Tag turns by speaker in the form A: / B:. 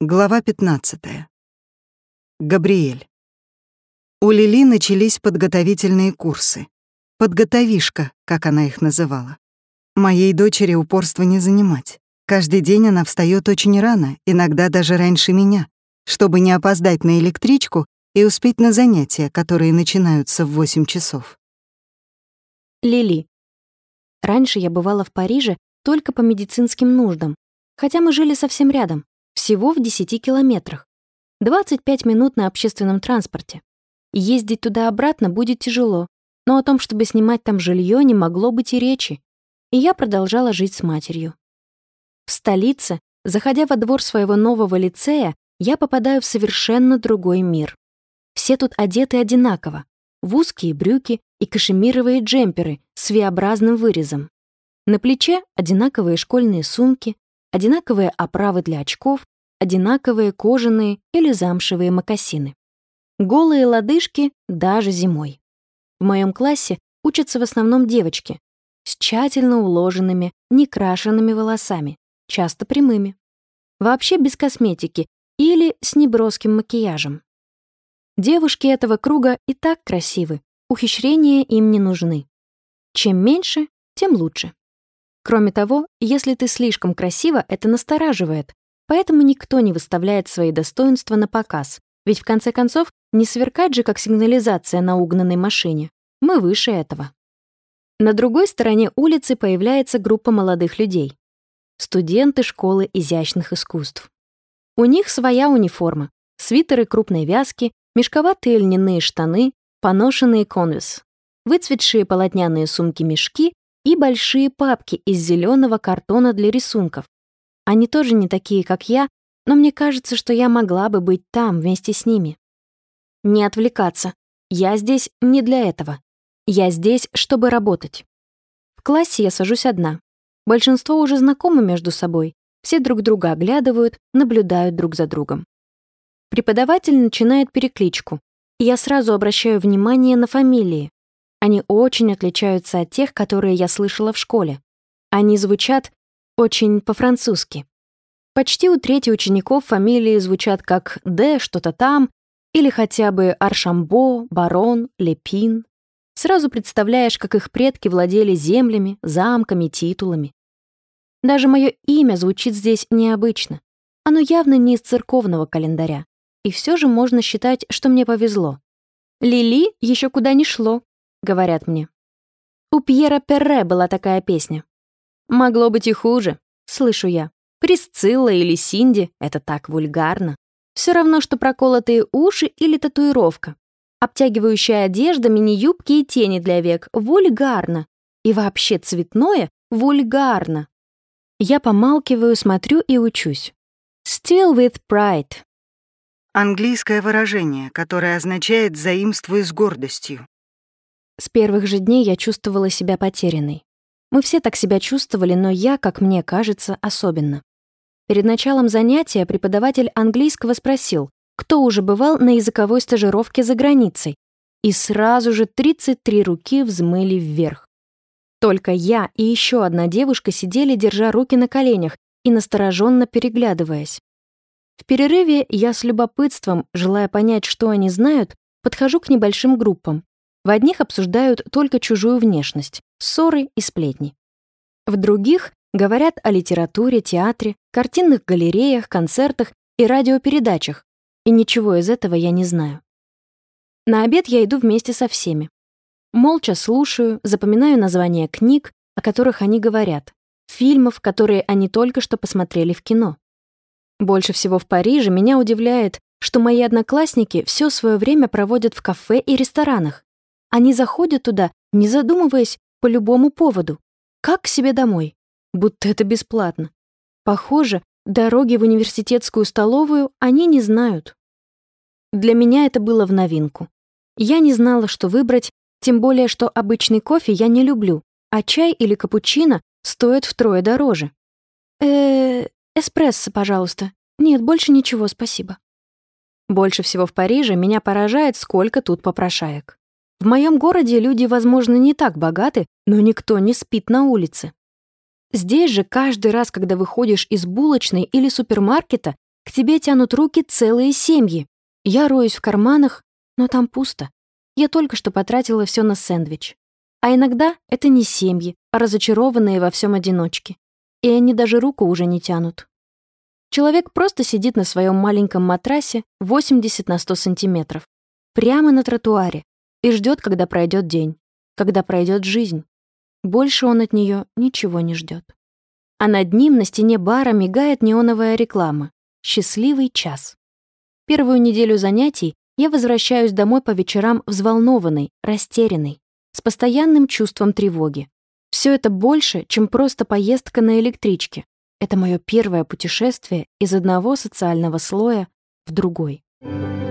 A: Глава 15. Габриэль. У Лили начались подготовительные курсы. Подготовишка, как она их называла. Моей дочери упорство не занимать. Каждый день она встает очень рано, иногда даже раньше меня, чтобы не опоздать на электричку и успеть на занятия, которые начинаются в 8 часов.
B: Лили. Раньше я бывала в Париже только по медицинским нуждам, хотя мы жили совсем рядом всего в 10 километрах. 25 минут на общественном транспорте. Ездить туда-обратно будет тяжело, но о том, чтобы снимать там жилье, не могло быть и речи. И я продолжала жить с матерью. В столице, заходя во двор своего нового лицея, я попадаю в совершенно другой мир. Все тут одеты одинаково, в узкие брюки и кашемировые джемперы с V-образным вырезом. На плече одинаковые школьные сумки, одинаковые оправы для очков, одинаковые кожаные или замшевые мокасины. Голые лодыжки даже зимой. В моем классе учатся в основном девочки с тщательно уложенными, некрашенными волосами, часто прямыми. Вообще без косметики или с неброским макияжем. Девушки этого круга и так красивы, ухищрения им не нужны. Чем меньше, тем лучше. Кроме того, если ты слишком красива, это настораживает, поэтому никто не выставляет свои достоинства на показ, ведь в конце концов не сверкать же, как сигнализация на угнанной машине. Мы выше этого. На другой стороне улицы появляется группа молодых людей. Студенты школы изящных искусств. У них своя униформа, свитеры крупной вязки, мешковатые льняные штаны, поношенные конвес, выцветшие полотняные сумки-мешки и большие папки из зеленого картона для рисунков. Они тоже не такие, как я, но мне кажется, что я могла бы быть там вместе с ними. Не отвлекаться. Я здесь не для этого. Я здесь, чтобы работать. В классе я сажусь одна. Большинство уже знакомы между собой. Все друг друга оглядывают, наблюдают друг за другом. Преподаватель начинает перекличку, я сразу обращаю внимание на фамилии. Они очень отличаются от тех, которые я слышала в школе. Они звучат очень по-французски. Почти у трети учеников фамилии звучат как «Д» что-то там, или хотя бы Аршамбо, Барон, Лепин. Сразу представляешь, как их предки владели землями, замками, титулами. Даже мое имя звучит здесь необычно. Оно явно не из церковного календаря. И все же можно считать, что мне повезло. Лили еще куда не шло. — говорят мне. У Пьера Перре была такая песня. «Могло быть и хуже», — слышу я. Присцилла или Синди — это так вульгарно. Все равно, что проколотые уши или татуировка. Обтягивающая одежда, мини-юбки и тени для век — вульгарно. И вообще цветное — вульгарно. Я помалкиваю, смотрю и учусь. Still with pride.
A: Английское выражение, которое означает «заимствуй с гордостью».
B: С первых же дней я чувствовала себя потерянной. Мы все так себя чувствовали, но я, как мне кажется, особенно. Перед началом занятия преподаватель английского спросил, кто уже бывал на языковой стажировке за границей, и сразу же 33 руки взмыли вверх. Только я и еще одна девушка сидели, держа руки на коленях и настороженно переглядываясь. В перерыве я с любопытством, желая понять, что они знают, подхожу к небольшим группам. В одних обсуждают только чужую внешность, ссоры и сплетни. В других говорят о литературе, театре, картинных галереях, концертах и радиопередачах, и ничего из этого я не знаю. На обед я иду вместе со всеми. Молча слушаю, запоминаю названия книг, о которых они говорят, фильмов, которые они только что посмотрели в кино. Больше всего в Париже меня удивляет, что мои одноклассники все свое время проводят в кафе и ресторанах, они заходят туда, не задумываясь, по любому поводу. Как к себе домой? Будто это бесплатно. Похоже, дороги в университетскую столовую они не знают. Для меня это было в новинку. Я не знала, что выбрать, тем более, что обычный кофе я не люблю, а чай или капучино стоят втрое дороже. э эспрессо, пожалуйста. Нет, больше ничего, спасибо. Больше всего в Париже меня поражает, сколько тут попрошаек. В моем городе люди, возможно, не так богаты, но никто не спит на улице. Здесь же каждый раз, когда выходишь из булочной или супермаркета, К тебе тянут руки целые семьи. Я роюсь в карманах, но там пусто. Я только что потратила все на сэндвич. А иногда это не семьи, а разочарованные во всем одиночки. И они даже руку уже не тянут. Человек просто сидит на своем маленьком матрасе 80 на 100 сантиметров, прямо на тротуаре, и ждет, когда пройдет день, когда пройдет жизнь. Больше он от нее ничего не ждет. А над ним на стене бара мигает неоновая реклама «Счастливый час». Первую неделю занятий я возвращаюсь домой по вечерам взволнованный, растерянный, с постоянным чувством тревоги. Все это больше, чем просто поездка на электричке. Это мое первое путешествие из одного социального слоя в другой. Thank you